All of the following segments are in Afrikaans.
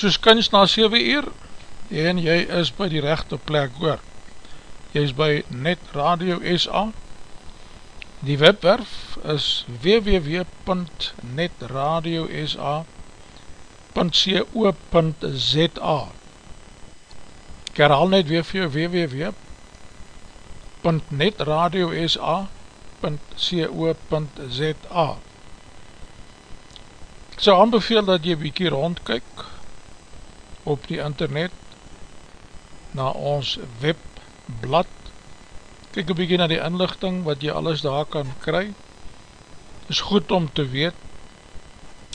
soos kans na 7 uur en jy is by die rechte plek hoor. Jy is by Net Radio SA. Die webwerf is www.netradiosa.co.za Ek herhaal net weer vir jou www.netradiosa.co.za Ek sal aanbeveel dat jy bykie rondkyk op die internet na ons webblad. Kyk een bykie na die inlichting wat jy alles daar kan kry. Is goed om te weet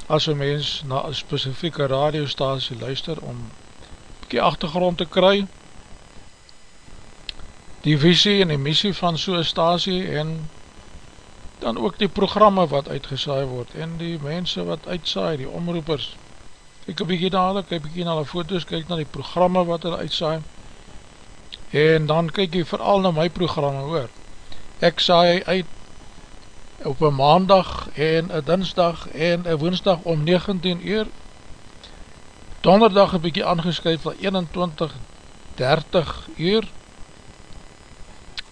as een mens na een specifieke radiostasie luister om bykie achtergrond te kry. Die visie en die missie van so'n stasie en dan ook die programme wat uitgesaai word en die mense wat uitsaai, die omroepers kyk een bykie na hulle, kyk bykie na hulle foto's, kyk na die programme wat hulle uitsaai. En dan kyk jy vooral na my programme hoor. Ek saai uit op een maandag en een dinsdag en een woensdag om 19 uur. Donderdag een bykie aangeskyf van 21 30 uur.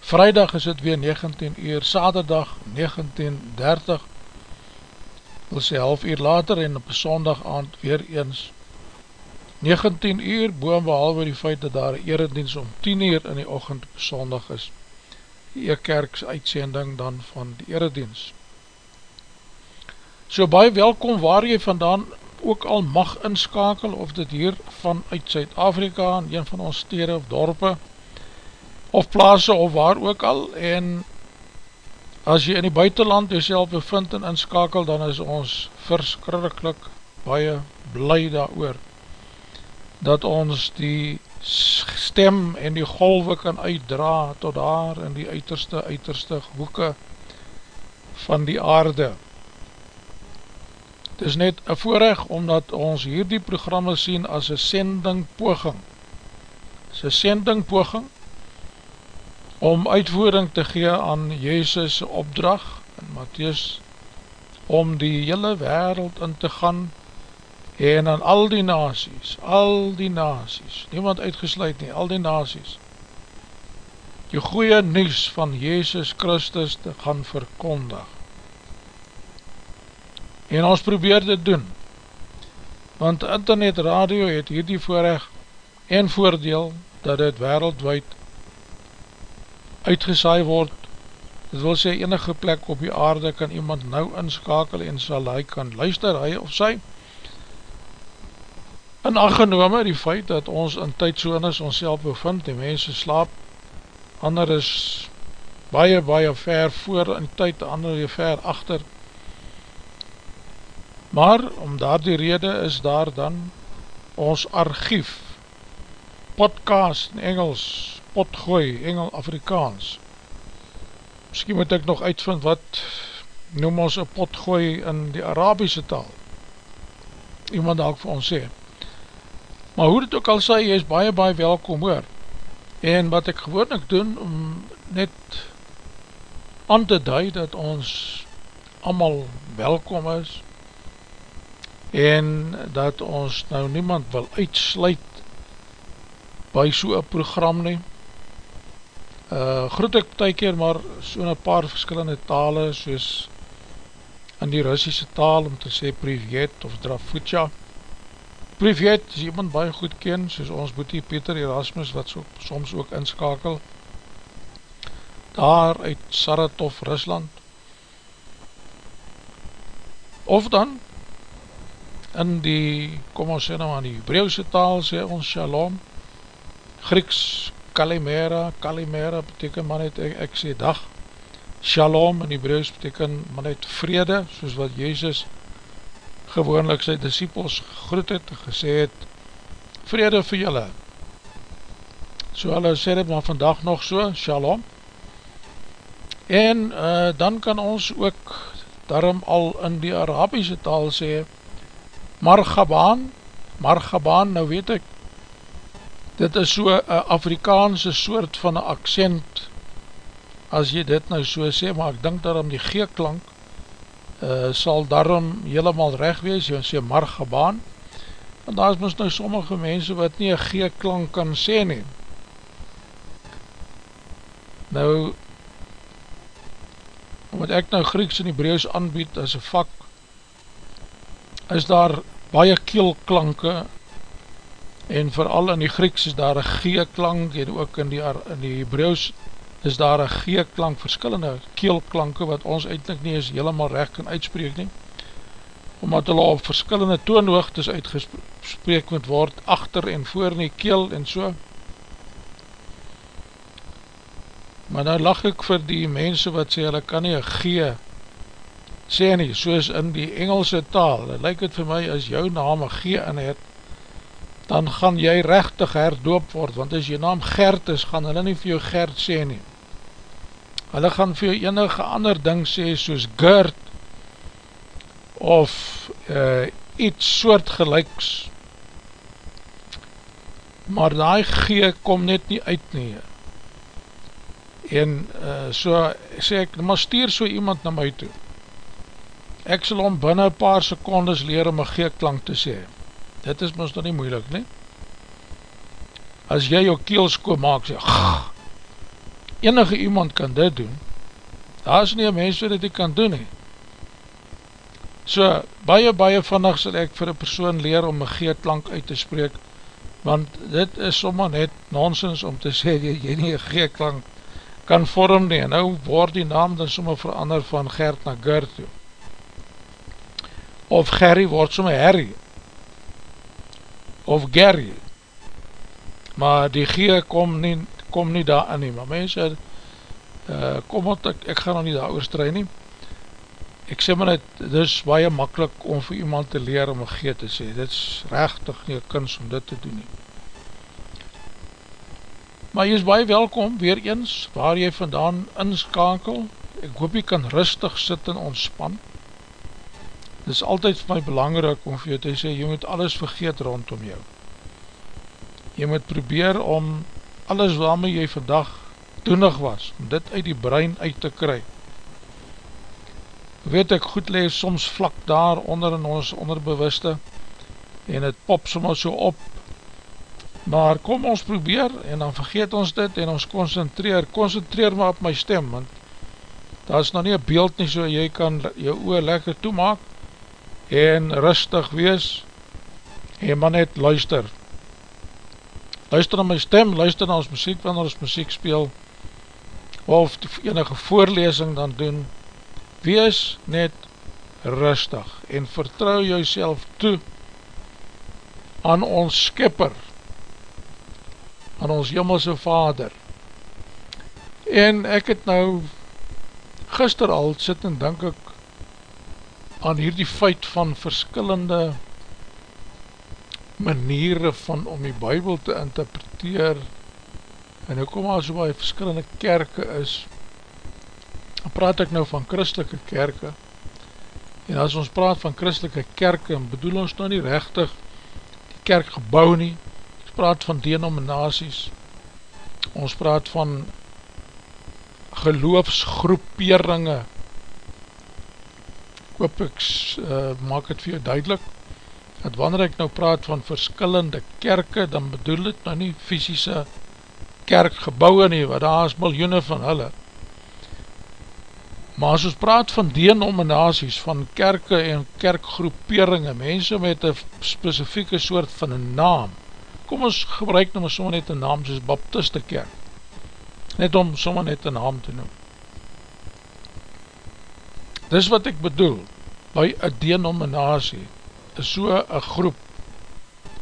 Vrijdag is het weer 19 uur saterdag 19.30 wil sê half uur later en op sondag aand weer eens 19 uur boom behalwe die feit dat daar eredienst om 10 uur in die ochend op sondag is die Eekkerks uitsending dan van die eredienst. So baie welkom waar jy vandaan ook al mag inskakel of dit hier vanuit Zuid-Afrika in een van ons stede of dorpe of plaas of waar ook al en as jy in die buitenland jyself bevind en inskakel, dan is ons verskrikkelijk baie bly daar oor, dat ons die stem en die golwe kan uitdra tot daar in die uiterste, uiterste hoeke van die aarde. Het is net een voorrecht omdat ons hierdie programme sien as een sending poging. Het is een sending poging om uitvoering te gee aan Jezus' opdracht in Matthäus om die hele wereld in te gaan en aan al die nasies, al die nasies, niemand uitgesluit nie, al die nasies, die goeie nieuws van Jezus Christus te gaan verkondig. En ons probeer dit doen, want internet radio het hierdie voorrecht en voordeel dat het wereldwijd uitgesaai word, dit wil sê enige plek op die aarde kan iemand nou inskakel en sal hy kan luister, hy of sy, in aggenome die feit dat ons in tydsones ons self bevind, die mense slaap, ander is baie, baie ver voor in tyd, ander is ver achter. Maar, om daar die rede is daar dan ons archief, podcast in Engels, potgooi, Engel, Afrikaans. Misschien moet ek nog uitvind wat noem ons een potgooi in die Arabische taal. Iemand daar vir ons sê. Maar hoe dit ook al sê, jy is baie, baie welkom hoor. En wat ek gewoonlik doen, om net aan te dui, dat ons allemaal welkom is, en dat ons nou niemand wil uitsluit by so'n program nie. Uh, groet ek ty keer maar so'n paar verskillende tale, soos in die Russische taal, om te sê Privet of Drafutja, Privet is iemand baie goed ken, soos ons boetie Peter Erasmus, wat so, soms ook inskakel, daar uit Saratov, Rusland. Of dan, in die, kom ons sê nou aan die Hebreeuwse taal, sê ons Shalom, Grieks, Kalimera, Kalimera beteken man het, ek, ek sê dag, Shalom in Hebreeuws beteken man het vrede, soos wat Jezus gewoonlik sy disciples groet het, gesê het, vrede vir julle. So hulle sê dit maar vandag nog so, shalom. En uh, dan kan ons ook daarom al in die Arabische taal sê, margabaan, margabaan, nou weet ek, dit is so een Afrikaanse soort van een accent, as jy dit nou so sê, maar ek dink daarom die G-klank, uh, sal daarom helemaal recht wees, jy sê margebaan, want daar is mis nou sommige mense wat nie een G-klank kan sê nie. Nou, omdat ek nou Grieks en Hebreeuws aanbied as een vak, is daar baie keelklanke, en vooral in die Grieks is daar een G-klank, en ook in die, in die Hebreeuws is daar een G-klank, verskillende keelklanke wat ons eindelijk nie eens helemaal recht kan uitspreek nie, omdat hulle op verskillende toonhoogtes uitgespreek moet word, achter en voor in die keel en so. Maar nou lach ek vir die mense wat sê, hulle kan nie een G sê nie, soos in die Engelse taal, het lyk het vir my, as jou naam een G in het, dan gaan jy rechtig herdoop word, want as jy naam Gert is, gaan hulle nie vir jou Gert sê nie. Hulle gaan vir jou enige ander ding sê soos Gert of uh, iets soort gelijks maar die G kom net nie uit nie. En uh, so sê ek, maar stuur so iemand na my toe. Ek sal om binnen paar secondes leer om een G-klank te sê dit is ons dan nie moeilik nie as jy jou keelsko maak sê, gh, enige iemand kan dit doen, daar is nie een mens wat dit kan doen nie. So, baie, baie vannig sal ek vir een persoon leer om een G-klank uit te spreek, want dit is sommer net nonsens om te sê, jy, jy nie een G-klank kan vorm nie, en nou word die naam dan sommer verander van Gert na Gert toe. Of Gerry word sommer Harry, of Gary, maar die G kom nie kom nie daar in nie, maar mense uh, kom wat ek, ek ga nou nie daar oorstrui nie, ek sê maar net, dit is baie makkelijk om vir iemand te leer om een gee te sê, dit is rechtig nie een kunst om dit te doen nie. Maar jy is baie welkom, weer eens, waar jy vandaan inskakel, ek hoop jy kan rustig sit en ontspan, dit is altyd vir my belangrijk om vir jou te sê, jy moet alles vergeet rondom jou, jy moet probeer om alles waarmee jy vandag toenig was, om dit uit die brein uit te kry. Weet ek, goed lees soms vlak daar onder in ons onderbewuste, en het pop soms so op, maar kom ons probeer, en dan vergeet ons dit, en ons concentreer, concentreer maar op my stem, want daar is nou nie een beeld nie, so jy kan jou oor lekker toemaak, en rustig wees, en maar net luister, luister na my stem, luister na ons muziek, wanneer ons muziek speel, of enige voorlesing dan doen, wees net rustig, en vertrouw jouself toe, aan ons skipper, aan ons jimmelse vader, en ek het nou, gister al sit en denk ek, aan hierdie feit van verskillende maniere van om die bybel te interpreteer en nou kom al so baie verskillende kerke is dan praat ek nou van christelike kerke. En as ons praat van christelike kerke bedoel ons nou nie rechtig die kerk gebouw nie. Ons praat van denominaties. Ons praat van geloofsgroeperinge hoop ek uh, maak het vir jou duidelik dat wanneer ek nou praat van verskillende kerke, dan bedoel het nou nie fysische kerkgebouwe nie, want daar is miljoene van hulle. Maar as ons praat van denominaties, van kerke en kerkgroeperinge, mense met een specifieke soort van een naam, kom ons gebruik nou maar sommer net een naam soos Baptiste kerk, net om sommer net een naam te noem. Dis wat ek bedoel, by een denominatie, is so een groep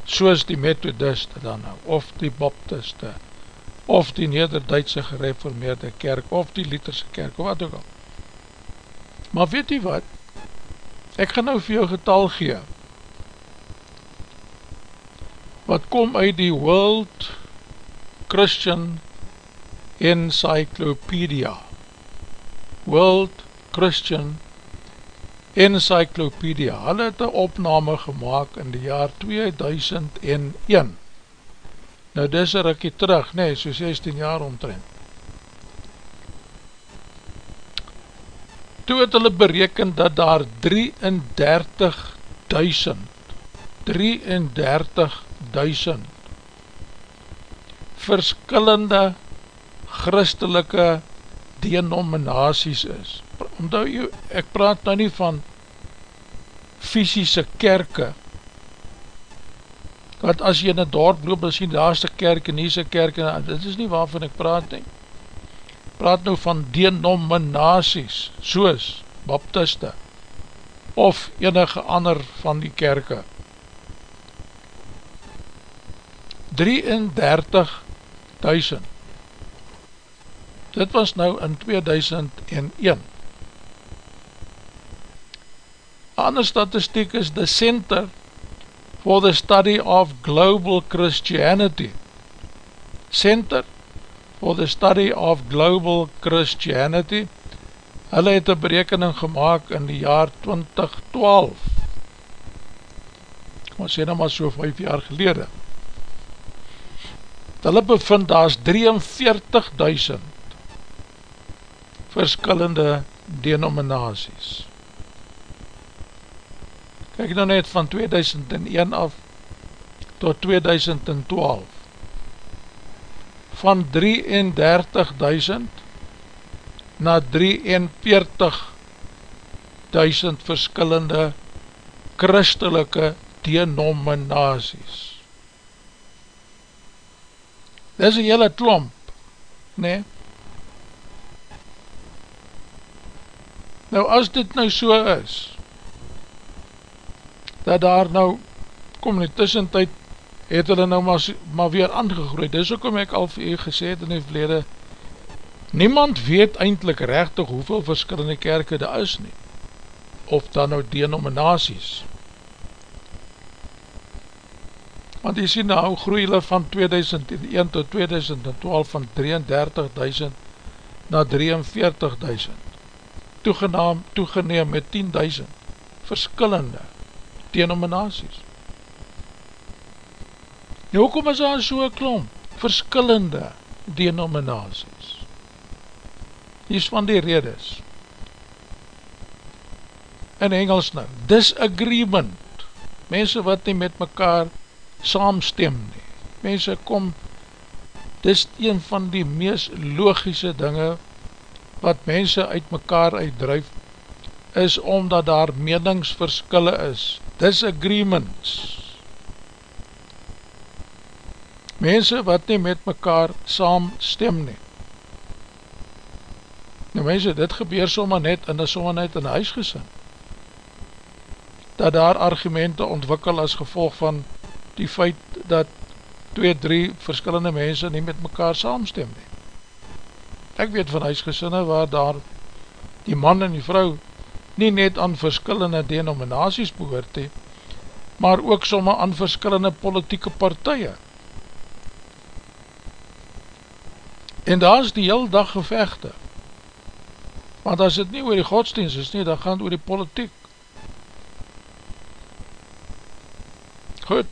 soos die methodiste dan nou, of die baptiste of die nederduidse gereformeerde kerk of die literse kerk of wat ook al. Maar weet jy wat? Ek gaan nou vir jou getal gee wat kom uit die World Christian Encyclopedia. World Christian Encyclopedia, hulle het een opname gemaakt in die jaar 2001. Nou dis er ek terug, nee, so 16 jaar omtrent. Toe het hulle bereken dat daar 33.000 33.000 verskillende christelike denominaties is onthou jy, ek praat nou nie van fysische kerke, want as jy in een dorp loop, dan sien daar is een kerk en hier is een kerk, en dit is nie waarvan ek praat nie, praat nou van denominaties, soos baptiste, of enige ander van die kerke. 33.000 Dit was nou in 2001 ander statistiek is the Center for the Study of Global Christianity. Center for the Study of Global Christianity. Hulle het een berekening gemaakt in die jaar 2012. Kom ons sê nou maar so 5 jaar gelede. Hulle bevind daar is 43.000 verskillende denominaties kyk nou net van 2001 af tot 2012 van 33.000 na 43.000 verskillende christelike denominaties dit is een hele klomp nee nou as dit nou so is dat daar nou, kom in die tussentijd, het hulle nou maar, maar weer aangegroeid, dis ook om ek al vir u gesê het in die verlede, Niemand weet eindelijk rechtig hoeveel verskillende kerke daar is nie, of dan nou denominaties. Want jy sien nou groei hulle van 2001 tot 2012 van 33.000 na 43.000, toegenaam, toegeneem met 10.000 verskillende denominaties. Nou, hoekom is daar so'n klomp verskillende denominaties? Hier is van die redes. In Engels nou, disagreement, mense wat nie met mekaar saamstem nie. Mense kom, dis een van die mees logische dinge wat mense uit mekaar uitdruif, is omdat daar meningsverskille is, disagreements. Mense wat nie met mekaar saamstem nie. Nou mense, dit gebeur soma net in die soma net in die huisgesin. Dat daar argumente ontwikkel as gevolg van die feit dat twee, drie verskillende mense nie met mekaar saamstem nie. Ek weet van huisgesinne waar daar die man en die vrou nie net aan verskillende denominaties behoort he, maar ook somme aan verskillende politieke partije. En daar is die heel dag gevechte. Want as het nie oor die godsdienst is nie, dan gaan het oor die politiek. Goed.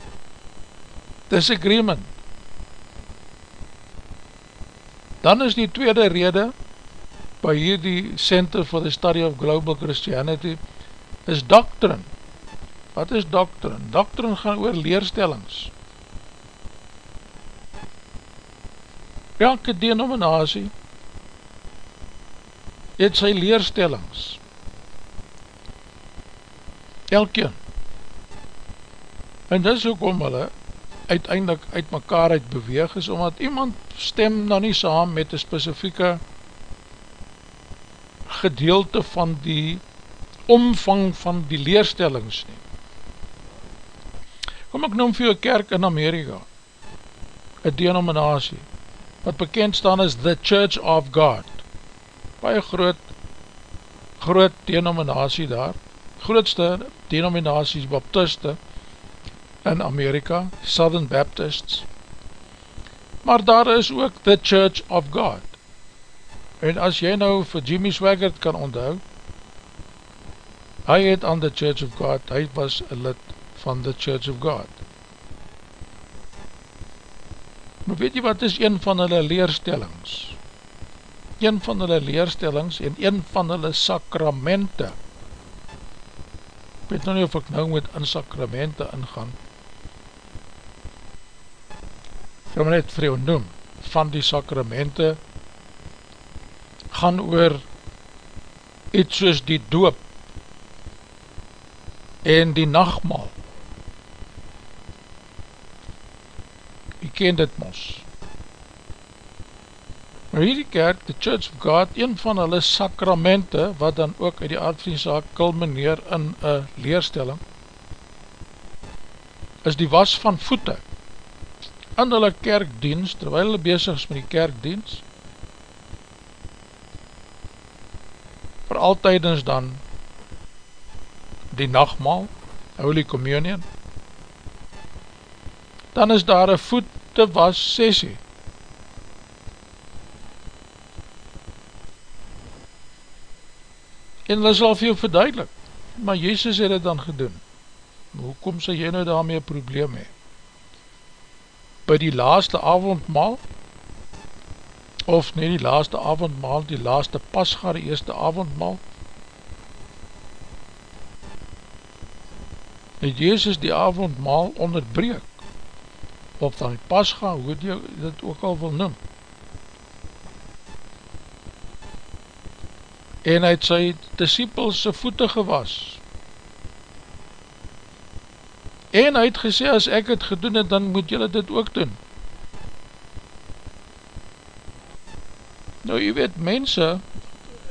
Disagreement. Dan is die tweede rede by hierdie Center for the Study of Global Christianity is doctrine. Wat is doctrine? Doctrine gaan oor leerstellings. Elke denominatie het sy leerstellings. Elkeen. En dis ook om hulle uiteindelik uit mekaar uit beweeg is, omdat iemand stem dan nie saam met een specifieke gedeelte van die omvang van die leerstellings nie. Kom ek noem vir jou kerk in Amerika, een denominatie, wat bekend staan is The Church of God, baie groot, groot denominatie daar, grootste denominaties, baptiste, in Amerika, Southern Baptists, maar daar is ook The Church of God. En as jy nou vir Jimmy Swaggart kan onthou, hy het aan The Church of God, hy was een lid van The Church of God. Maar weet jy wat is een van hulle leerstellings? Een van hulle leerstellings en een van hulle sakramente. Ek weet nou nie of ek nou moet in sakramente ingaan, ek wil net vir jou noem, van die sakramente gaan oor iets soos die doop en die nachtmaal. Jy ken dit mos. Maar hierdie kerk, the Church of God, een van hulle sakramente, wat dan ook uit die aardvriendsaak kulmineer in een leerstelling, is die was van voete in hulle kerkdienst, terwijl hulle bezig is met die kerkdienst, vir altijdens dan die nachtmaal, Holy Communion, dan is daar een voete was sessie. En hulle sal vir jou verduidelik, maar Jezus het het dan gedoen. Maar hoekom sal jy nou daarmee probleem hee? by die laaste avondmaal of nie die laaste avondmaal, die laaste pasga, die eerste avondmaal. Het Jezus die avondmaal onderbreek of dan die pasga, hoe die dit ook al wil noem. En hy het sy disciples voete gewas. En hy het gesê, as ek het gedoen het, dan moet julle dit ook doen. Nou, jy weet, mense,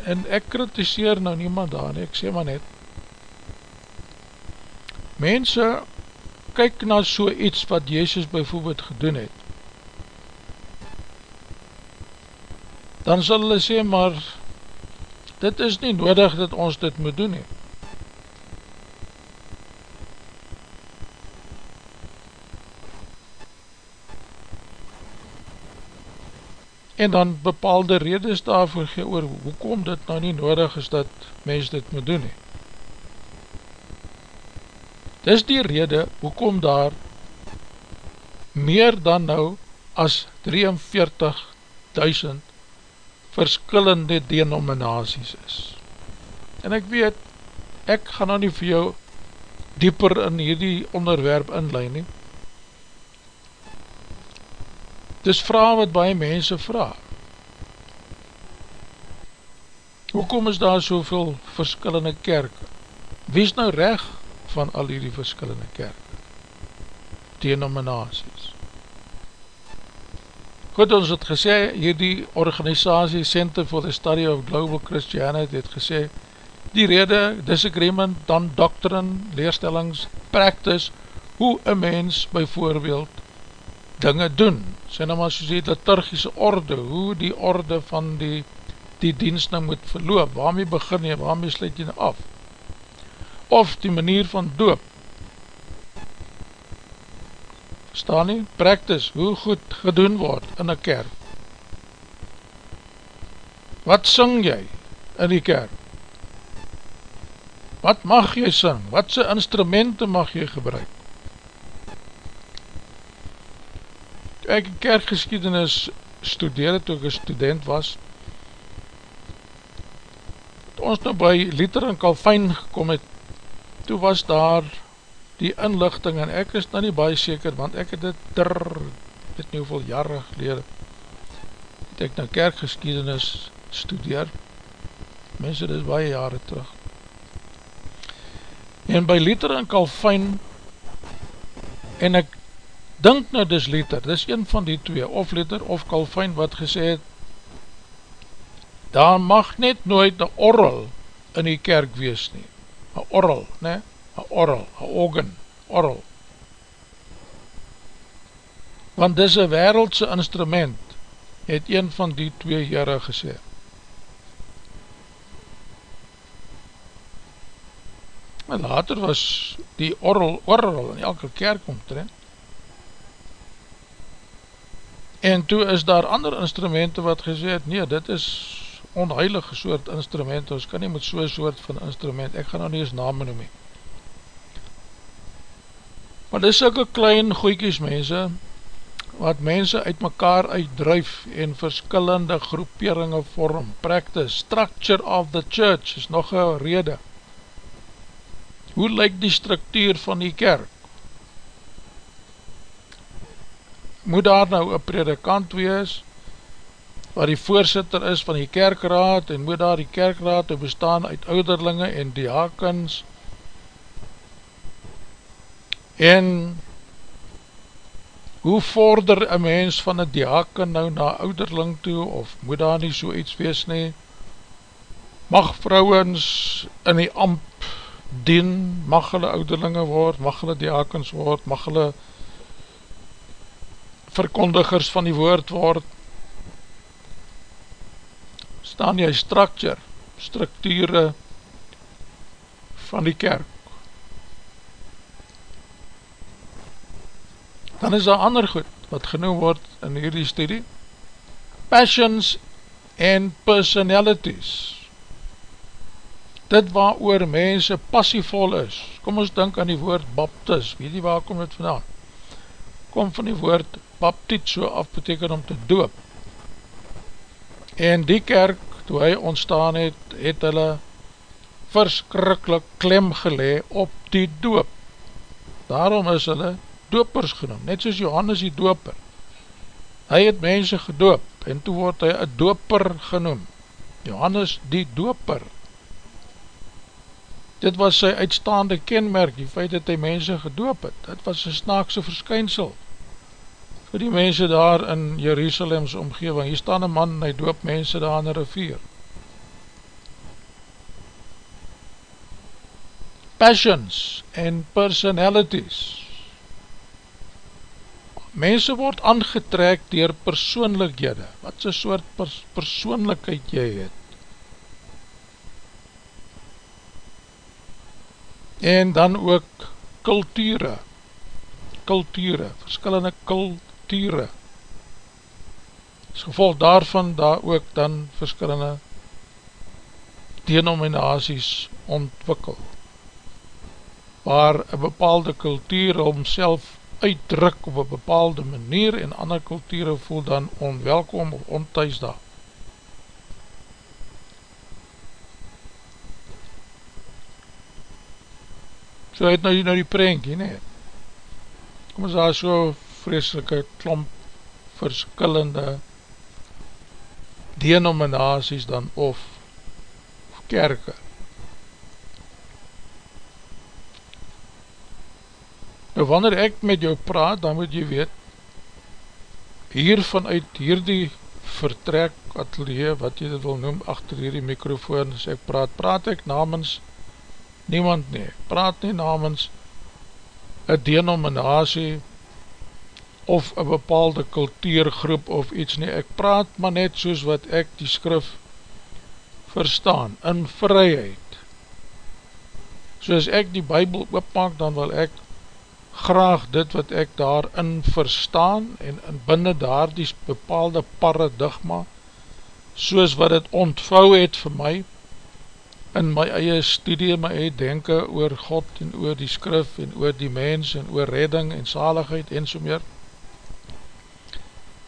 en ek kritiseer nou niemand daar, ek sê maar net, mense, kyk na so iets wat Jezus bijvoorbeeld gedoen het, dan sal hulle sê, maar dit is nie nodig dat ons dit moet doen nie. En dan bepaalde redes daarvoor gee oor, hoekom dit nou nie nodig is dat mens dit moet doen nie. Dis die rede hoekom daar meer dan nou as 43.000 verskillende denominaties is. En ek weet, ek gaan nou nie vir jou dieper in hierdie onderwerp inlein nie. Dis vraag wat baie mense vraag. Hoekom is daar soveel verskillende kerke? Wie is nou recht van al hierdie verskillende kerke? Denominaties. Goed, ons het gesê, hierdie organisatie Center for the Study of Global Christianity het gesê, die rede, disagreement, dan doctrine, leerstellings, practice, hoe een mens bijvoorbeeld dinge doen. Sê nou maar soos die liturgische orde, hoe die orde van die, die dienst nou moet verloop, waarmee begin jy, waarmee sluit jy nou af. Of die manier van doop, staan nie, practice, hoe goed gedoen word in een kerk. Wat syng jy in die kerk? Wat mag jy syng? Wat sy instrumenten mag jy gebruik? Ek kerkgeschiedenis studeer het, toe ek een student was, toe ons nou by Liter en Kalfijn gekom het, toe was daar die inlichting, en ek is nou nie baie seker, want ek het dit ter, weet nie hoeveel jare gelede, het ek nou kerkgeschiedenis studeer, mense, dit is baie jare terug, en by Liter en Kalfijn, en ek dink nou dis Liter, dis een van die twee, of Liter of Kalfijn, wat gesê het, daar mag net nooit een orrel in die kerk wees nie, een orrel, ne, een orrel, een organ, orrel. Want dis een wereldse instrument, het een van die twee heren gesê. En later was die orrel, orrel in elke kerk omtrent. En toe is daar ander instrumenten wat gesê het, nee, dit is onheilige soort instrument, ons kan nie met so'n soort van instrument, ek gaan nou nie eens name noem nie. Maar dit is ook klein goeikies mense, wat mense uit mekaar uitdruif en verskillende groeperinge vorm, practice, structure of the church is nog een rede. Hoe lyk die structuur van die kerk? Moet daar nou een predikant wees, wat die voorzitter is van die kerkraad, en moet daar die kerkraad bestaan uit ouderlinge en diakens, En hoe vorder een mens van een diaken nou na ouderling toe, of moet daar nie so iets wees nie? Mag vrouwens in die amp dien, mag hulle ouderlinge word, mag hulle diakens word, mag hulle verkondigers van die woord word? Staan jy structure, structure van die kerk? Dan is daar ander goed wat genoem word in hierdie studie. Passions and personalities. Dit waar oor mense passievol is. Kom ons denk aan die woord baptis. Weet jy waar kom dit vandaan? Kom van die woord baptiet so af beteken om te doop. En die kerk, toe hy ontstaan het, het hulle verskrikkelijk klem gelee op die doop. Daarom is hulle dopers genoem, net soos Johannes die doper. Hy het mense gedoop, en toe word hy een doper genoem. Johannes die doper. Dit was sy uitstaande kenmerk, die feit dat hy mense gedoop het. Dit was een snaakse verskynsel vir die mense daar in Jeruzalems omgeving. Hier staan een man en hy doop mense daar in een rivier. Passions and personalities mense word aangetrek dier persoonlikhede, wat is soort pers persoonlikheid jy het. En dan ook kulture, kulture, verskillende kulture. As gevolg daarvan daar ook dan verskillende denominaties ontwikkel, waar een bepaalde kultuur homself uitdruk op een bepaalde manier en ander kulture voel dan onwelkom of onthuis daar. So het nou, nou die prentje, nee. Kom ons daar so vreselike klomp verskillende denominaties dan of, of kerke. Nou wanneer ek met jou praat, dan moet jy weet, hier vanuit hierdie vertrek atelier, wat jy dit wil noem, achter hierdie microfoon, as ek praat, praat ek namens niemand nie, praat nie namens een denominatie, of een bepaalde kultuurgroep of iets nie, ek praat maar net soos wat ek die skrif verstaan, in vryheid. Soos ek die bybel oopmaak, dan wil ek graag dit wat ek daarin verstaan en in binnen daar die bepaalde paradigma, soos wat het ontvou het vir my, in my eie studie, my eie denken oor God en oor die skrif en oor die mens en oor redding en zaligheid en so meer,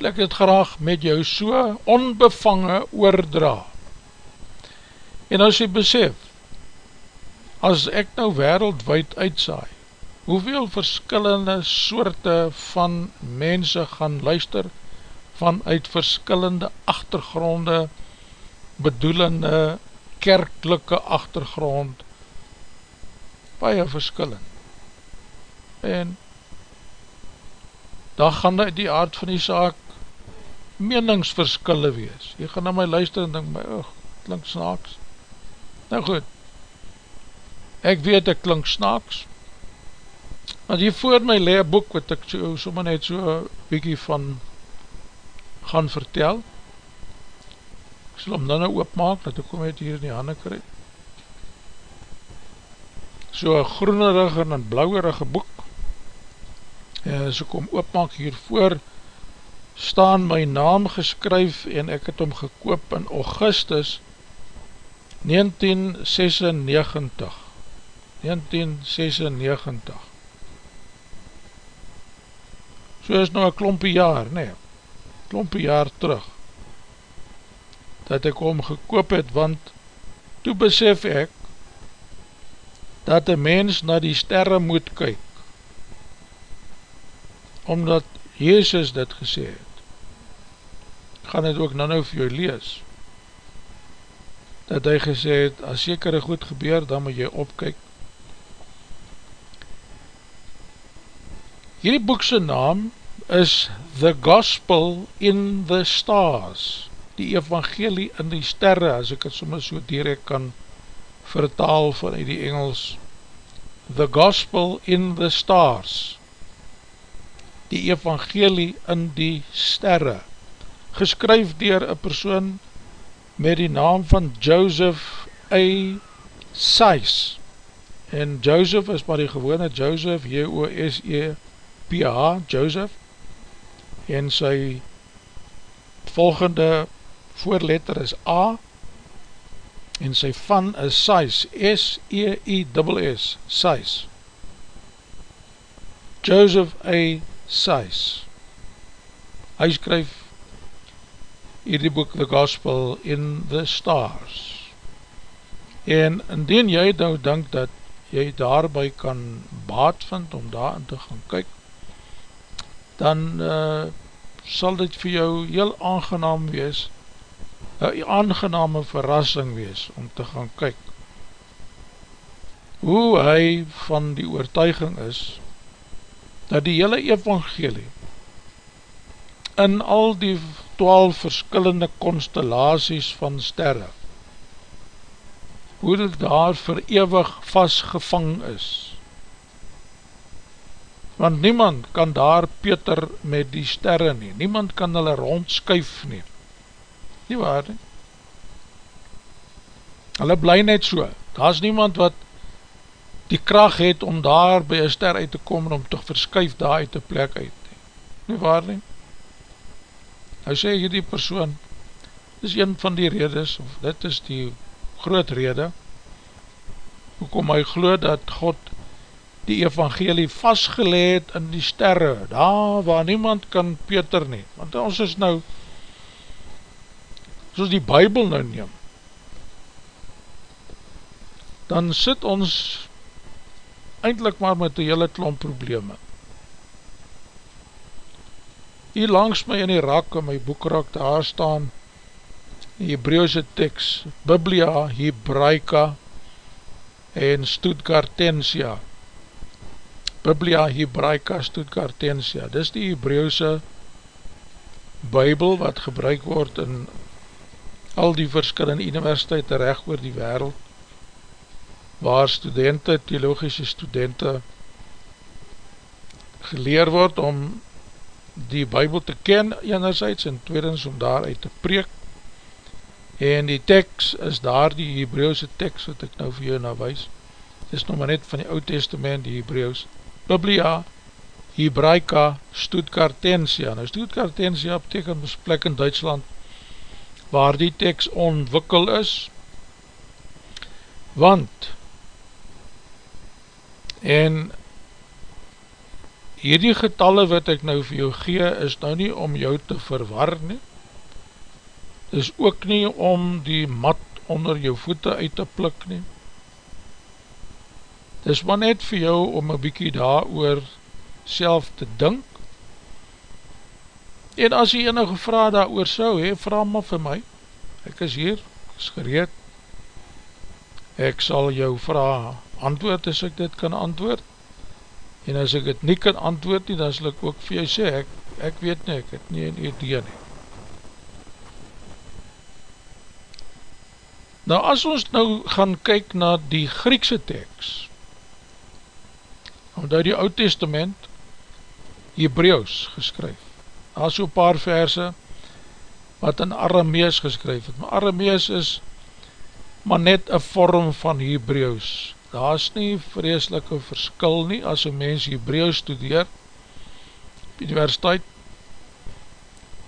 wil ek het graag met jou so onbevange oordra. En as jy besef, as ek nou wereldwijd uitsaai, hoeveel verskillende soorte van mense gaan luister, vanuit verskillende achtergronde, bedoelende kerklike achtergrond, baie verskillend. En dan gaan die aard van die saak meningsverskille wees. Jy gaan na my luister en denk my, oh, klink snaaks. Nou goed, ek weet ek klink snaaks, want hier voor my leie boek wat ek so, so maar net so bykie van gaan vertel, ek sal hom dan nou oopmaak, dat ek kom uit hier in die handen krijg, so een groenerige en blauwerige boek, en as ek hom oopmaak hiervoor, staan my naam geskryf en ek het hom gekoop in Augustus 1996 1996 so is nou een klompie jaar nee, klompie jaar terug dat ek hom gekoop het want toe besef ek dat een mens na die sterre moet kyk omdat Jezus dit gesê het, gaan het ook nou nou vir jou lees, dat hy gesê het, as sekere goed gebeur, dan moet jy opkyk. Hierdie boekse naam is The Gospel in the Stars, die evangelie in die sterre, as ek het soms so direct kan vertaal vanuit die Engels, The Gospel in the Stars, die evangelie in die sterre, geskryf dier een persoon met die naam van Joseph A. Sys, en Joseph is maar die gewone Joseph, J-O-S-E-P-H, Joseph, en sy volgende voorletter is A, en sy van is Sys, S-E-I-S-S, Sys, Joseph A. Sys. Hy skryf hierdie boek The Gospel in the Stars. En indien jy nou denk dat jy daarby kan baat vind om daar in te gaan kyk, dan uh, sal dit vir jou heel aangenaam wees, een aangename verrassing wees om te gaan kyk. Hoe hy van die oortuiging is, dat die hele evangelie in al die twaalf verskillende constellaties van sterre hoe dit daar verewig vastgevang is. Want niemand kan daar Peter met die sterre nie, niemand kan hulle rondskuif nie, nie waar nie, hulle bly net so, daar is niemand wat die kracht het om daar by een ster uit te kom en om te verskuif daar uit die plek uit. Nie, waar nie, nou sê hierdie persoon, dit is een van die redes, of dit is die groot rede, hoekom hy glo dat God die evangelie vastgeleed in die sterre, daar waar niemand kan Peter nie, want ons is nou, soos die bybel nou neem, dan sit ons eindelijk maar met die hele klomp probleme. Hier langs my in die rak, in my boekrak, daar staan die Hebreeuwse tekst, Biblia Hebraica en Stuttgartensia, Biblia Hebraica Stuttgartensia, dis die Hebreeuwse Bybel wat gebruik word in al die verskillende universiteite recht oor die wereld, waar studenten, theologische studenten geleer word om die Bybel te ken enerzijds en tweedens om daaruit te preek. En die tekst is daar die Hebreeuwse tekst wat ek nou vir jou nou wees, dit is nog maar net van die Oud Testament, die Hebreeuws, Biblia Hebraica Stuttgartensia. Nou Stuttgartensia beteken ons plek in Duitsland waar die tekst ontwikkel is. Want en hierdie getalle wat ek nou vir jou gee is nou nie om jou te verwar nie is ook nie om die mat onder jou voete uit te plik nie Dis maar net vir jou om een bykie daar oor self te dink. En as jy enige vraag daar oor sou, he, vraag maar vir my. Ek is hier, ek is gereed. Ek sal jou vraag antwoord as ek dit kan antwoord. En as ek het nie kan antwoord nie, dan sal ek ook vir jou sê, ek, ek weet nie, ek het nie een idee nie. Nou as ons nou gaan kyk na die Griekse tekst, omdat die Oud Testament Hebreeuws geskryf. Daar is so paar verse wat in Aramees geskryf het, maar Aramees is maar net een vorm van Hebreeuws. Daar is nie vreselike verskil nie as een mens Hebreeuws studeer op universiteit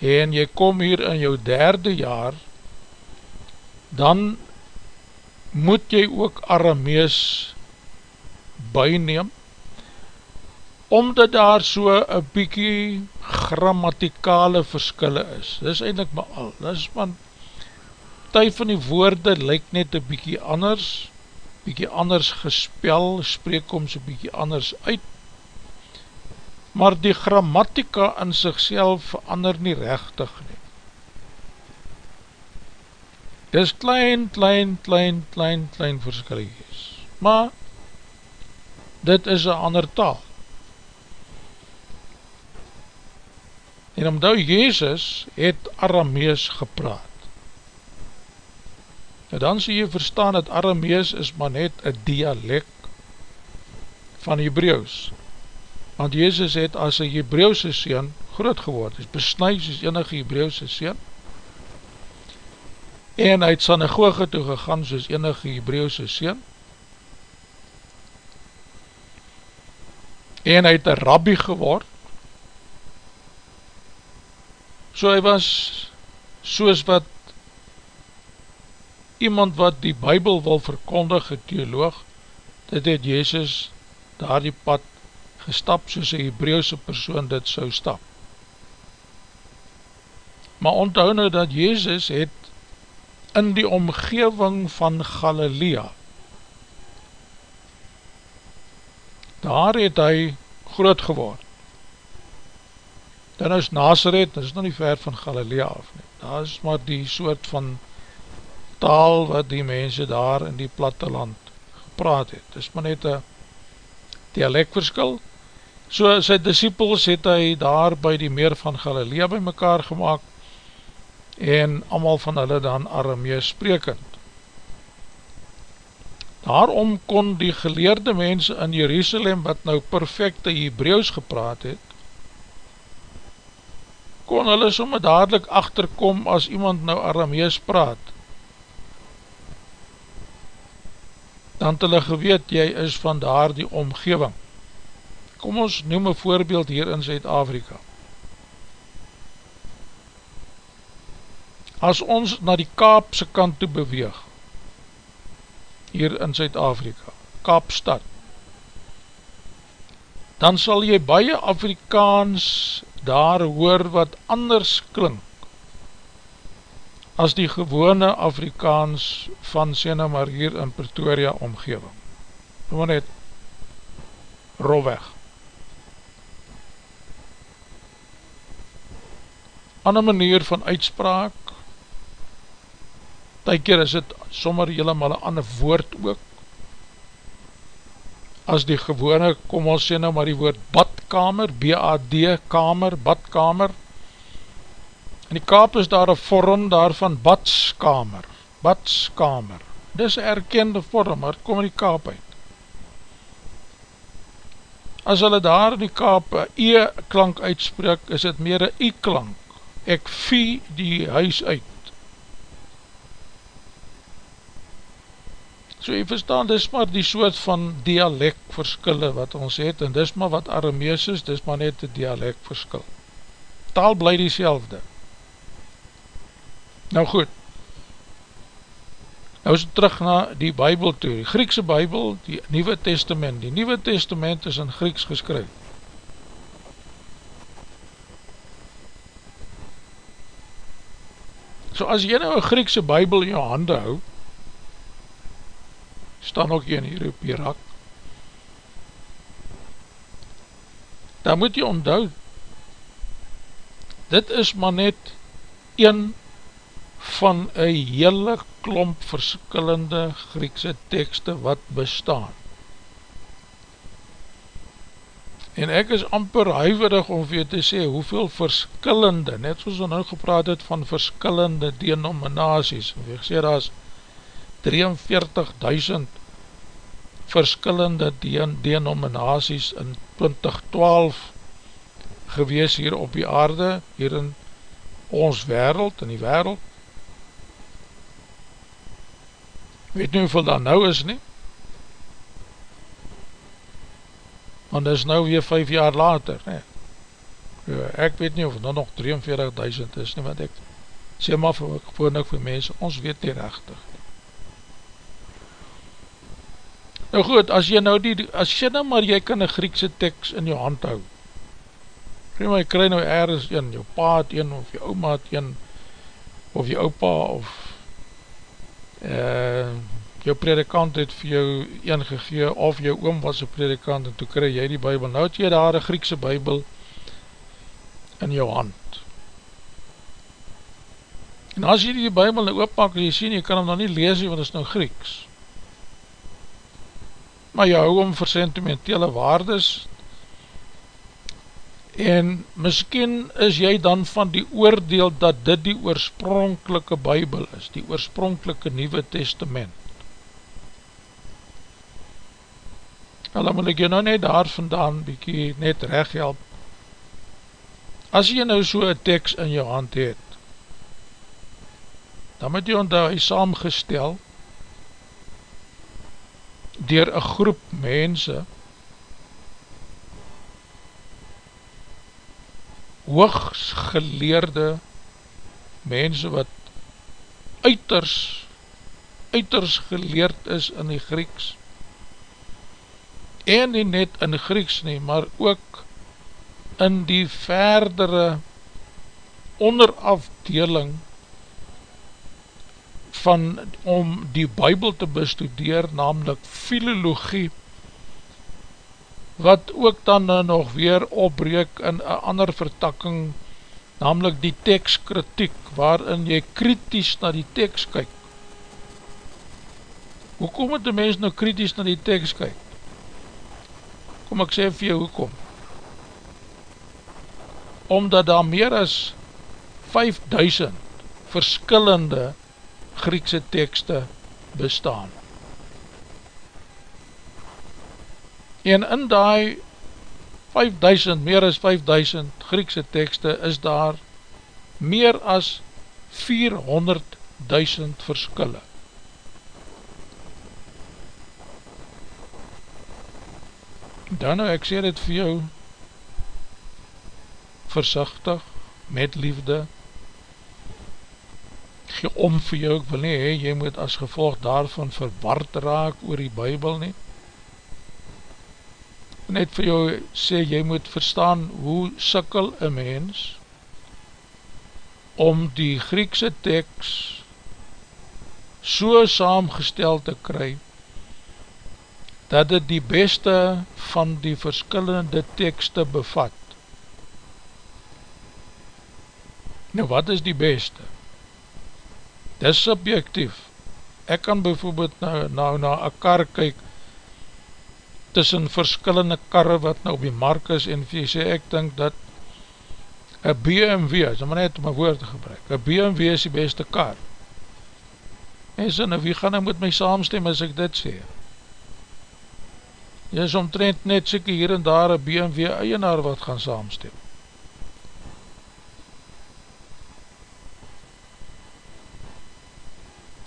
en jy kom hier in jou derde jaar dan moet jy ook Aramees byneem omdat daar so een bykie grammatikale verskille is. Dit is eindelijk maar al. Dit is man, ty van die woorde lyk net een bykie anders, bykie anders gespel, spreek om so bykie anders uit, maar die grammatika in sigself verander nie rechtig nie. Dit is klein, klein, klein, klein, klein verskillies, maar dit is een ander taal. En omdat Jezus het Aramees gepraat. En dan sê jy verstaan dat Aramees is maar net een dialect van Hebreeuws. Want Jezus het as een Hebreeuwse sien groot geword. Is besnui soos enige Hebreeuwse sien. En hy het synagoge toe gegaan soos enige Hebreeuwse sien. En hy het een rabbi geword So hy was soos wat iemand wat die bybel wil verkondig, een theoloog, dit het Jezus daar die pad gestap soos een Hebreeuwse persoon dit sou stap. Maar onthou nou dat Jezus het in die omgeving van Galilea, daar het hy groot geword. Dan is Nazareth, dit is nog nie ver van Galilea af nie. Daar is maar die soort van taal wat die mense daar in die platteland gepraat het. Dit is maar net een dialectverskil. So sy disciples het hy daar by die meer van Galilea by mekaar gemaakt en allemaal van hulle dan Aramees sprekend. Daarom kon die geleerde mense in Jerusalem wat nou perfecte Hebreeuws gepraat het, kon hulle somme dadelijk achterkom as iemand nou Aramees praat. Dan het hulle geweet, jy is van daar die omgeving. Kom ons noem een voorbeeld hier in Zuid-Afrika. As ons na die Kaapse kant toe beweeg, hier in Zuid-Afrika, Kaapstad, dan sal jy baie Afrikaans daar hoor wat anders klink as die gewone Afrikaans van Sena maar hier in Pretoria omgeving. Noem net rolweg. Ander manier van uitspraak Ty keer is het sommer helemaal een ander woord ook. As die gewone, kom ons sê nou maar die woord badkamer, B-A-D, kamer, badkamer. In die kaap is daar een vorm daarvan badskamer, badskamer. Dis een erkende vorm, maar kom in die kaap uit. As hulle daar in die kaap E-klank uitspreek, is het meer een I-klank. Ek vie die huis uit. So jy verstaan, dis maar die soort van dialek verskille wat ons het, en dis maar wat Aramees is, dis maar net die dialek verskil. Taal bly die selfde. Nou goed, nou is terug na die Bijbel toe, die Griekse Bijbel, die Nieuwe Testament. Die Nieuwe Testament is in Grieks geskryf. So as jy nou een Griekse Bijbel in jou hande houd, staan ook hier hier op die rak. Daar moet jy onthou, dit is maar net een van een hele klomp verskillende Griekse tekste wat bestaan. En ek is amper huiverig om vir te sê hoeveel verskillende, net soos ons nou gepraat het van verskillende denominaties, en ek sê daar is 43.000 verskillende denominaties in 2012 gewees hier op die aarde, hier in ons wereld, in die wereld. Weet nie hoeveel daar nou is nie, want dit is nou weer 5 jaar later, nee. ek weet nie of nou nog 43.000 is nie, want ek sê maar vir, voor nou vir mense, ons weet nie rechtig. Nou goed, as jy nou die, as jy nou maar jy kan een Griekse tekst in jou hand hou, prima, jy krij nou ergens een, jou pa het een, of jou oma het een, of jou opa, of uh, jou predikant het vir jou een gegee, of jou oom was een predikant, en toe krij jy die bybel, nou het jy daar een Griekse bybel in jou hand. En as jy die bybel nou oppak, jy sien, jy kan hem nou nie lees, want het is nou Grieks maar jy hou om vir sentimentele waardes en miskien is jy dan van die oordeel dat dit die oorspronkelike bybel is, die oorspronkelike nieuwe testament. En dan moet ek jy nou net daar vandaan bykie net recht help. As jy nou so een tekst in jou hand het, dan moet jy onthou hy saamgestel, dier een groep mense hoogs geleerde mense wat uiters uiters geleerd is in die Grieks. En nie net in Grieks nie, maar ook in die verdere onderafdeling van om die bybel te bestudeer, namelijk filologie, wat ook dan nog weer opbreek in een ander vertakking, namelijk die tekstkritiek, waarin jy kritisch na die tekst kyk. Hoe kom het die mens nou kritisch na die tekst kyk? Kom ek sê vir jou, hoekom? Omdat daar meer as 5000 verskillende Griekse tekste bestaan. En in die 5000, meer as 5000 Griekse tekste is daar meer as 400.000 verskille. Dan nou, ek sê dit vir jou versichtig, met liefde, gee om vir jou, ek wil nie, he, jy moet as gevolg daarvan verward raak oor die bybel nie, net vir jou sê, jy moet verstaan hoe sikkel een mens om die Griekse tekst so saamgestel te kry dat het die beste van die verskillende tekste bevat. Nou wat is die beste? Dis subjectief. Ek kan bijvoorbeeld nou, nou na een kar kyk tussen verskillende karre wat nou op die mark is en wie sê ek dink dat een BMW, is maar net om een woord te gebruik, een BMW is die beste kar. En sê nou wie gaan nou met my saamstem as ek dit sê? Jy is omtrent net syke hier en daar een BMW eienaar wat gaan saamstem.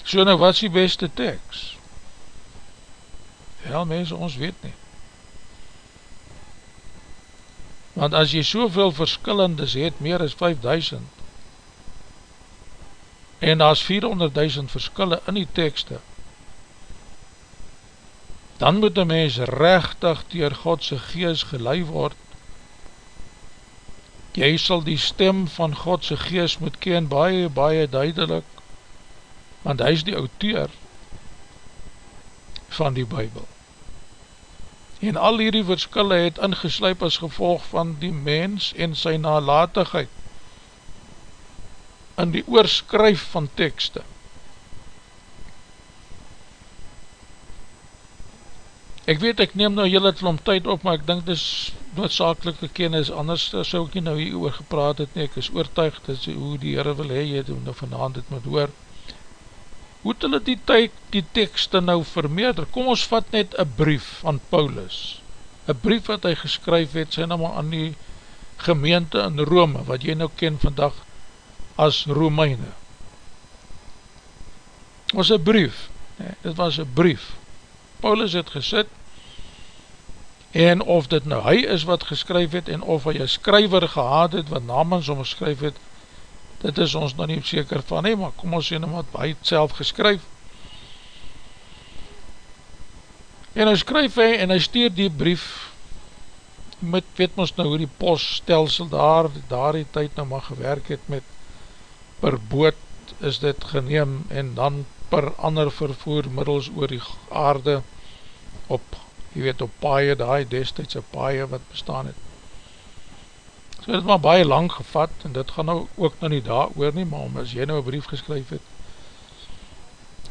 So nou, wat is die beste tekst? Ja, mense, ons weet nie. Want as jy soveel verskillendes het, meer as 5000, en daar is 400.000 verskille in die tekste, dan moet die mens rechtig dier Godse gees gelei word. Jy sal die stem van Godse gees moet ken baie, baie duidelik, want hy is die auteur van die bybel en al hierdie verskille het ingesluip as gevolg van die mens en sy nalatigheid in die oorskryf van tekste. Ek weet ek neem nou hele klom tyd op maar ek dink dis noodzakelike kennis. Anders sou ek nie nou hier oor gepraat het nie. Ek is oortuig dis hoe die Heere wil hee jy het nou vanavond het moet hoor hoe het hulle die, tyk, die tekste nou vermeerder? Kom ons vat net een brief van Paulus, een brief wat hy geskryf het, sy nou maar aan die gemeente in Rome, wat jy nou ken vandag as Romeine. Was een brief, nee, dit was een brief. Paulus het gesit, en of dit nou hy is wat geskryf het, en of hy een skryver gehad het, wat namens om geskryf het, dit is ons nog nie seker van nie, maar kom ons sê nou wat hy het self geskryf. En hy skryf hy en hy stuur die brief met, weet ons nou hoe die poststelsel daar, daar die tyd nou maar gewerk het met per boot is dit geneem en dan per ander vervoer middels oor die aarde op, jy weet op paie, die destijdse paie wat bestaan het So dit maar baie lang gevat en dit gaan nou ook nou nie daar oor nie, maar as jy nou een brief geskryf het,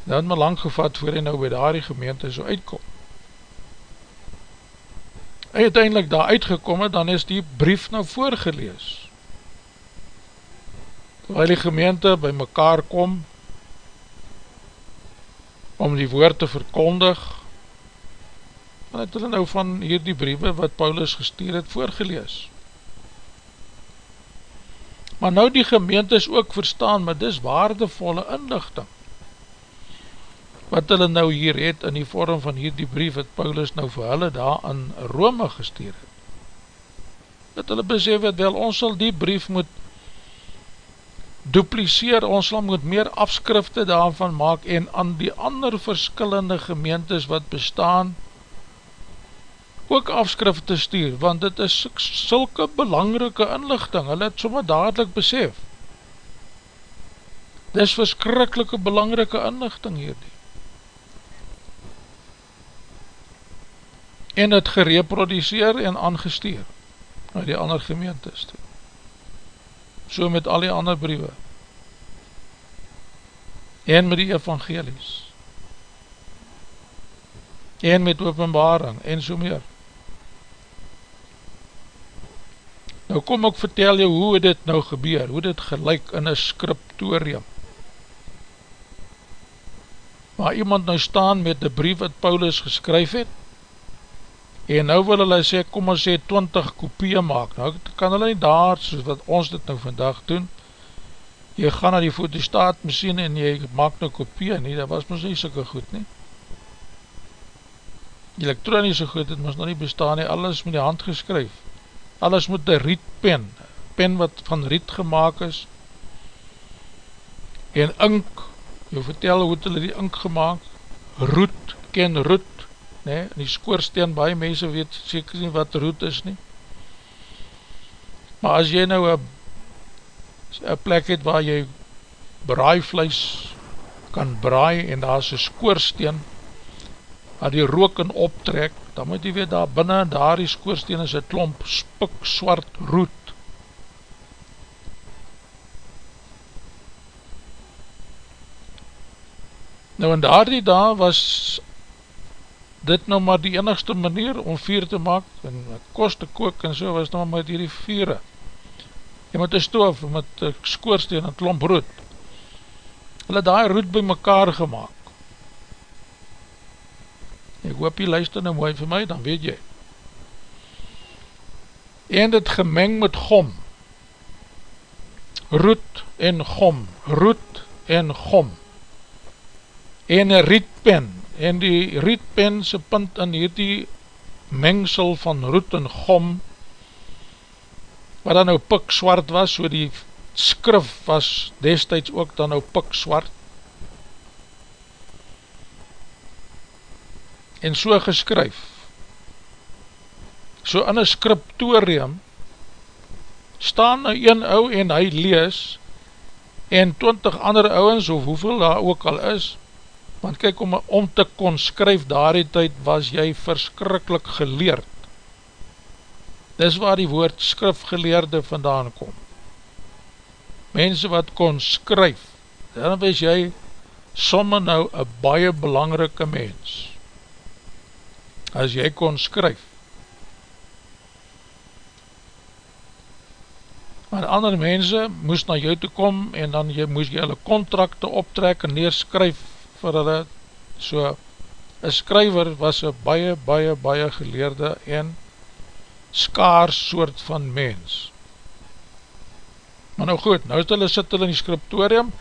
dan het maar lang gevat voor jy nou by daar die gemeente so uitkom. En uiteindelik daar uitgekom het, dan is die brief nou voorgelees. Terwijl die gemeente by mekaar kom, om die woord te verkondig, dan het hulle nou van hier die briewe wat Paulus gestuur het voorgelees maar nou die gemeentes ook verstaan, maar dis waardevolle inlichting, wat hulle nou hier het in die vorm van hier die brief wat Paulus nou vir hulle daar in Rome gestuur het. Dat hulle besef het, wel ons sal die brief moet dupliseer, ons sal moet meer afskrifte daarvan maak en aan die ander verskillende gemeentes wat bestaan, ook afskrif te stuur, want dit is sulke belangrike inlichting, hulle het sommer dadelijk besef. Dit is verskrikkelike belangrike inlichting hierdie. En het gereproduceer en aangestuur na die ander gemeentes toe. So met al die ander briewe. En met die evangelies. En met openbaring en so meer. Nou kom ek vertel jou hoe dit nou gebeur, hoe dit gelijk in een scriptorium. Waar iemand nou staan met die brief wat Paulus geskryf het, en nou wil hulle sê, kom ons sê 20 kopieën maak, nou kan hulle nie daar, soos wat ons dit nou vandag doen, jy gaan na die fotostaat misschien en jy maak nou kopieën nie, dat was ons nie soke goed nie, die elektronische goed, het ons nog nie bestaan nie, alles met die hand geskryf, alles met die rietpen, pen wat van riet gemaakt is, en ink, jy vertel hoe het hulle die ink gemaakt, roet, ken roet, nee, in die skoorsteen, baie mense weet seker nie wat roet is nie, maar as jy nou een plek het waar jy braaivleis kan braai en daar is een skoorsteen waar die rook in optrek, dan moet jy weet daar binnen daar die skoorsteen is een klomp spik swart roet. Nou in daar die dag was dit nou maar die enigste manier om vuur te maak en kost te kook en so was nou maar met hierdie vure jy moet een stoof met een skoorsteen en klomp roet. Hulle daar roet by mekaar gemaakt ek hoop jy luister nou mooi vir my dan weet jy. En dit gemeng met gom. Roet en gom roet en gom. En een rietpen en die rietpen se punt in hierdie mengsel van roet en gom wat dan nou pik swart was, so die skrif was destijds ook dan nou pik swart en so geskryf. So in een scriptorium staan nou een ou en hy lees en 20 ander ouwens of hoeveel daar ook al is want kyk om, om te kon skryf daar die tyd was jy verskrikkelijk geleerd. Dis waar die woord skrifgeleerde vandaan kom. Mense wat kon skryf dan wees jy somme nou een baie belangrike mens as jy kon skryf maar ander mense moes na jou toe kom en dan jy, moes jy hulle contracte optrek en neerskryf vir hulle, so, een skryver was een baie, baie, baie geleerde en skaars soort van mens. Maar nou goed, nou is hulle sit hulle in die scriptorium,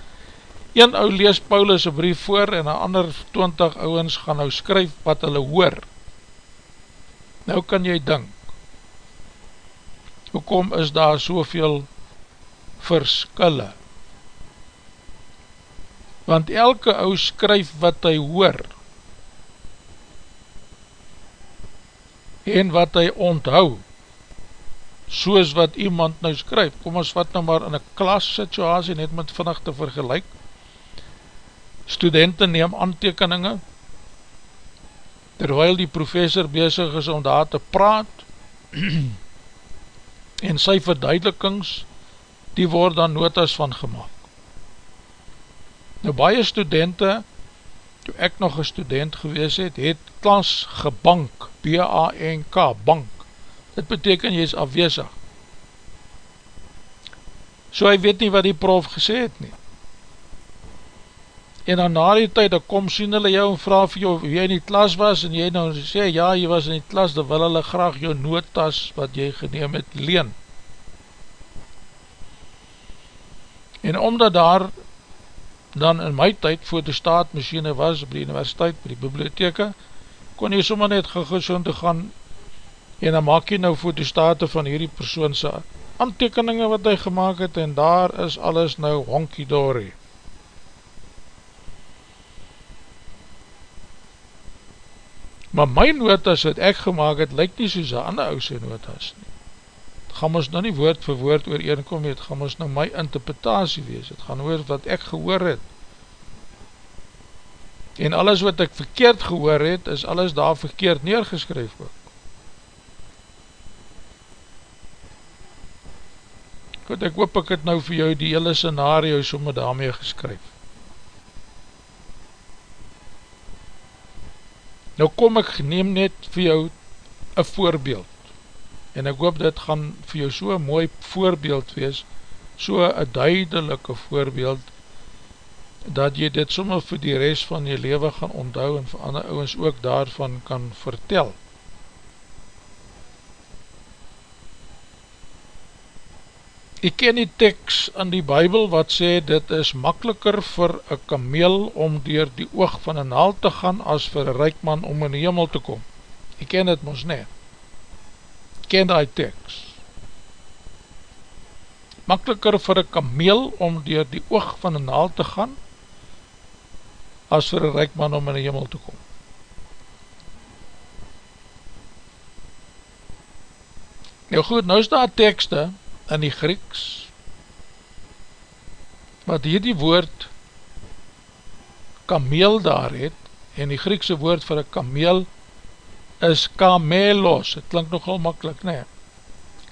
een ou lees Paulus een brief voor en een ander 20 ouwens gaan nou skryf wat hulle hoor. Nou kan jy dink, hoekom is daar soveel verskille? want elke ou skryf wat hy hoor en wat hy onthou soos wat iemand nou skryf. Kom ons wat nou maar in een klas situasie net met vinnig te vergelijk. Studenten neem aantekeninge terwyl die professor bezig is om daar te praat en sy verduidelikings die word dan notas van gemaakt Nou baie studenten, toe ek nog een student gewees het, het klas gebank, B-A-N-K, bank. Dit beteken jy is afwezig. So hy weet nie wat die prof gesê het nie. En dan na die tyd, dan kom sien hulle jou en vraag vir jou, wie jy in die klas was, en jy nou sê, ja, jy was in die klas, dan wil hulle graag jou noodtas, wat jy geneem het, leen. En omdat daar dan in my tyd voor die staatmachine was op die universiteit, by die bibliotheke, kon jy sommer net gegesoon te gaan en dan maak jy nou voor die state van hierdie persoonse aantekeninge wat hy gemaakt het en daar is alles nou honky-dory. Maar my notas wat ek gemaakt het, lyk nie soos een ander ouse notas nie gaan ons nou nie woord vir woord oor eenkom het, gaan ons nou my interpretatie wees, het gaan oor wat ek gehoor het. En alles wat ek verkeerd gehoor het, is alles daar verkeerd neergeskryf ook. Goed, ek hoop ek het nou vir jou die hele scenario somme daarmee geskryf. Nou kom ek neem net vir jou een voorbeeld en ek hoop dit gaan vir jou so mooi voorbeeld wees, so een duidelike voorbeeld, dat jy dit sommer vir die rest van jy leven gaan onthou en vir ander ouwens ook daarvan kan vertel. Ek ken die tekst in die bybel wat sê dit is makkeliker vir een kameel om dier die oog van een haal te gaan as vir een reikman om in die hemel te kom. Ek ken dit ons nie. Ek ken die tekst. Makkeliker vir een kameel om dier die oog van een haal te gaan as vir een reikman om in die hemel te kom. Nou goed, nou is daar tekste in die Grieks wat hier die woord kameel daar het en die Griekse woord vir een kameel is kamelos. Het klink nogal makkelijk, nee.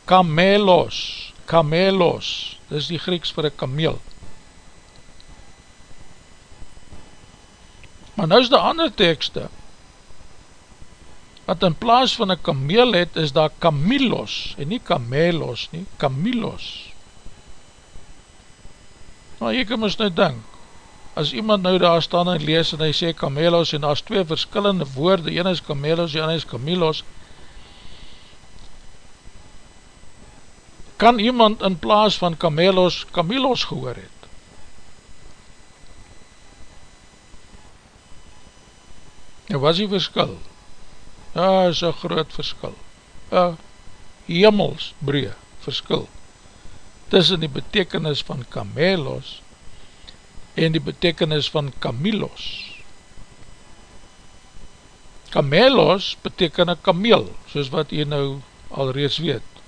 Kamelos kamelos, dit is die Grieks vir een kameel. Maar nou is die ander tekste wat in plaas van een kameel het, is daar kamilos, en nie kamelos nie, kamilos. Nou, jy kan ons nou denk, as iemand nou daar staan en lees en hy sê kamelos, en daar is twee verskillende woorde, een is kamelos, en is kamilos, kan iemand in plaas van kamelos, kamilos gehoor het? Nou, wat is die verskil? Daar is een groot verskil. Een hemelsbreë verskil tussen die betekenis van kamelos en die betekenis van kamilos. Kamelos beteken een kameel, soos wat jy nou al reeds weet.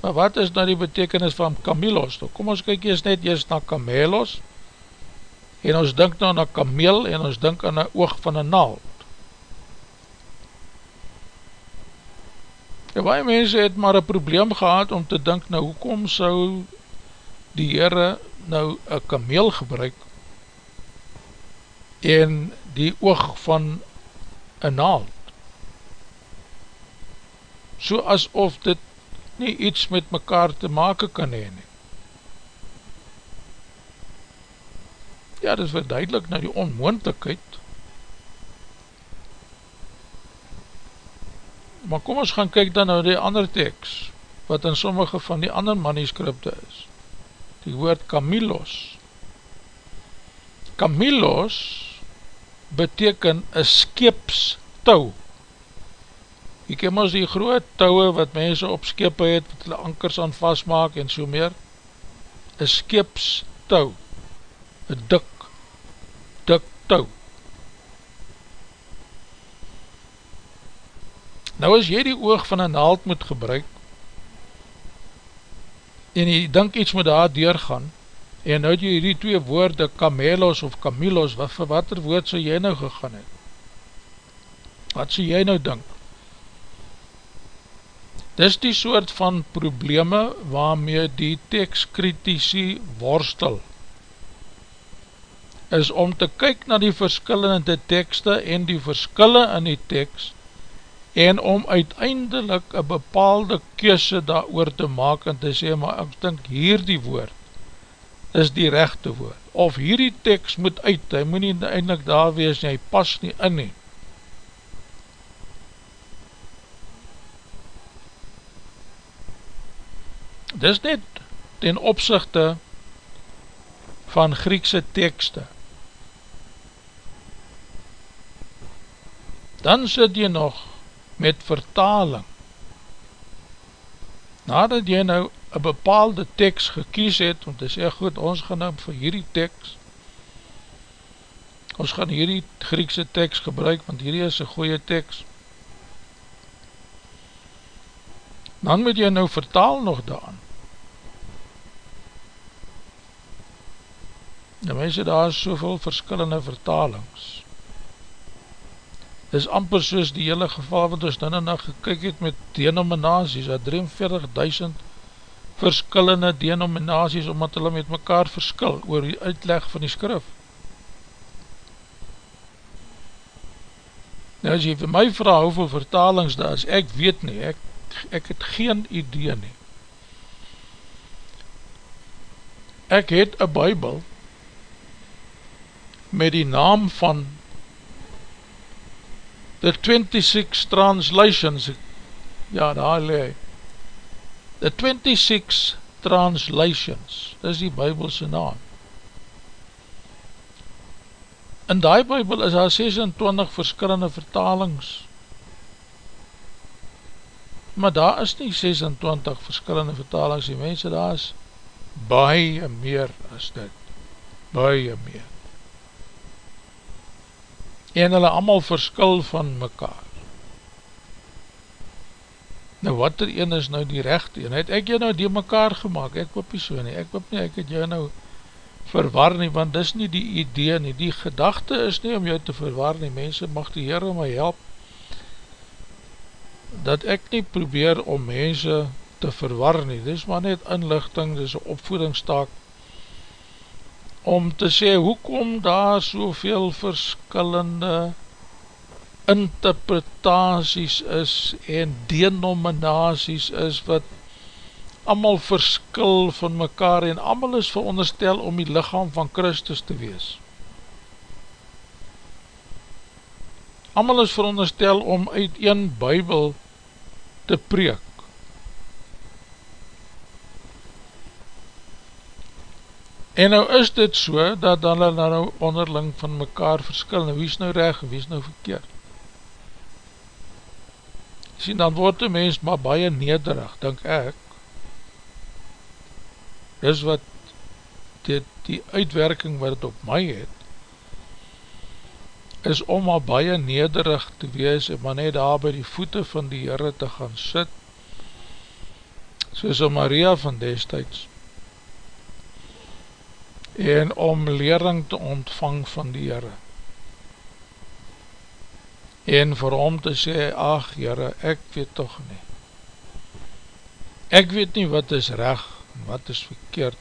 Maar wat is nou die betekenis van kamilos? Nou, kom ons kyk eers net eers na kamelos, en ons dink nou na kameel en ons dink aan een oog van een naald. En baie mense het maar een probleem gehad om te dink, nou hoekom sou die Heere nou een kameel gebruik en die oog van een naald. So asof dit nie iets met mekaar te maken kan heen nie. Ja, dit is verduidelik na die onmoendlikheid. Maar kom ons gaan kyk dan nou die ander tekst, wat in sommige van die ander manuscripte is. Die woord Kamilos. Kamilos beteken een skeepstouw. Jy ken ons die groot touwe wat mense op skepe het, wat hulle ankers aan vastmaak en so meer. Een skeepstouw dik, dik touw. Nou as jy die oog van een naald moet gebruik, en jy denk iets moet daar deurgaan, en nou jy die twee woorde, kamelos of kamilos, wat vir wat er woord so jy nou gegaan het? Wat so jy nou denk? Dis die soort van probleme waarmee die tekstkritisie worstel, is om te kyk na die verskillende tekste en die verskille in die tekst en om uiteindelik een bepaalde kese daar oor te maak en te sê, maar ek dink hier die woord is die rechte woord. Of hierdie tekst moet uit, hy moet nie eindelijk daar wees, hy pas nie in nie. Dis net ten opzichte van Griekse tekste. Dan sit jy nog met vertaling. Nadat jy nou een bepaalde tekst gekies het, om te sê, goed, ons gaan nou vir hierdie tekst, ons gaan hierdie Griekse tekst gebruik, want hierdie is een goeie tekst, dan moet jy nou vertaal nog daan. Die mense, daar is soveel verskillende vertalings, is amper soos die hele geval wat ons dan en dan gekyk het met denominaties, dat 43.000 verskillende denominaties, omdat hulle met mekaar verskil oor die uitleg van die skrif. Nou as jy vir my vraag hoeveel vertalings daar is, ek weet nie, ek, ek het geen idee nie. Ek het een bybel met die naam van The 26 Translations Ja, daar lewe The 26 Translations, dis die bybelse naam. In die bybel is daar 26 verskillende vertalings, maar daar is nie 26 verskillende vertalings, die mense daar is baie meer as dit, baie meer. En hulle allemaal verskil van mekaar. Nou wat er een is nou die rechte een, het ek jou nou die mekaar gemaakt, ek hoop nie so nie, ek hoop nie, ek het jou nou verwar nie, want dis nie die idee nie, die gedachte is nie om jou te verwar nie, mense mag die Heere my help, dat ek nie probeer om mense te verwar nie, dis maar net inlichting, dis een opvoedingstaak, om te sê, hoekom daar soveel verskillende interpretaties is en denominaties is wat allemaal verskil van mekaar en allemaal is veronderstel om die lichaam van Christus te wees. Allemaal is veronderstel om uit een bybel te preek. En nou is dit so, dat hulle nou onderling van mekaar verskil, nou wie is nou reg, wie is nou verkeerd sien, dan word die mens maar baie nederig, denk ek. Dis wat dit, die uitwerking wat het op my het, is om maar baie nederig te wees en maar net daar by die voete van die Heere te gaan sit, soos Maria van destijds, en om lering te ontvang van die Heere en vir hom te sê, ach jyre, ek weet toch nie. Ek weet nie wat is reg, wat is verkeerd.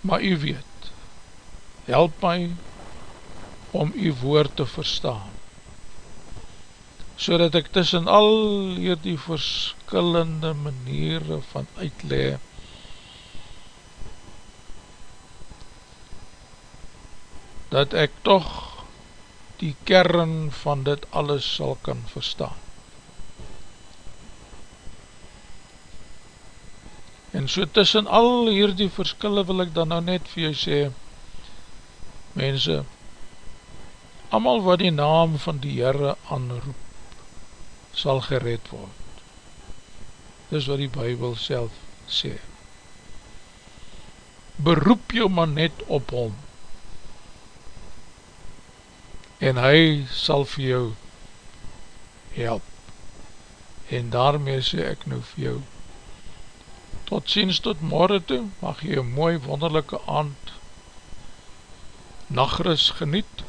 Maar u weet, help my om u woord te verstaan, so dat ek tussen al hierdie verskillende maniere van uitlee, dat ek toch die kern van dit alles sal kan verstaan. En so tussen al hierdie verskille wil ek dan nou net vir jou sê, mense, amal wat die naam van die Heere aanroep, sal gered word. Dis wat die Bijbel self sê. Beroep jou maar net op hom, en hy sal vir jou help. En daarmee sê ek nou vir jou, tot ziens tot morgen toe, mag jy een mooi wonderlijke aand nachtrus geniet,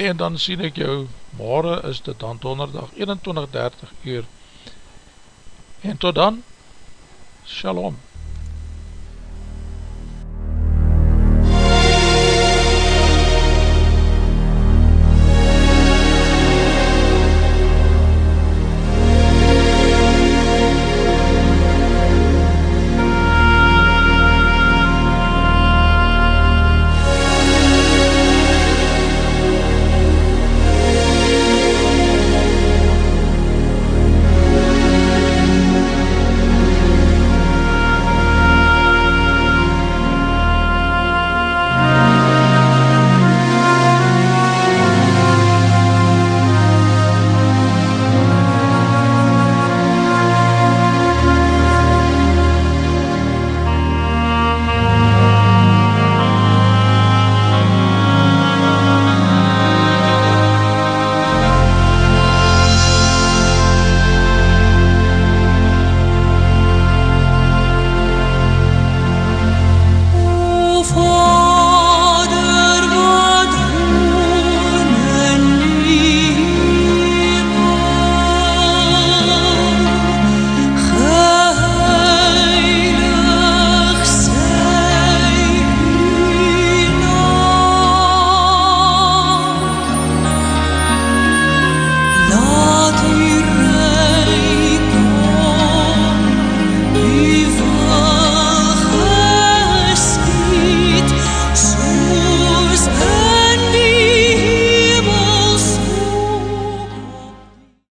en dan sien ek jou, morgen is dit dan donderdag 21.30 uur, en tot dan, shalom.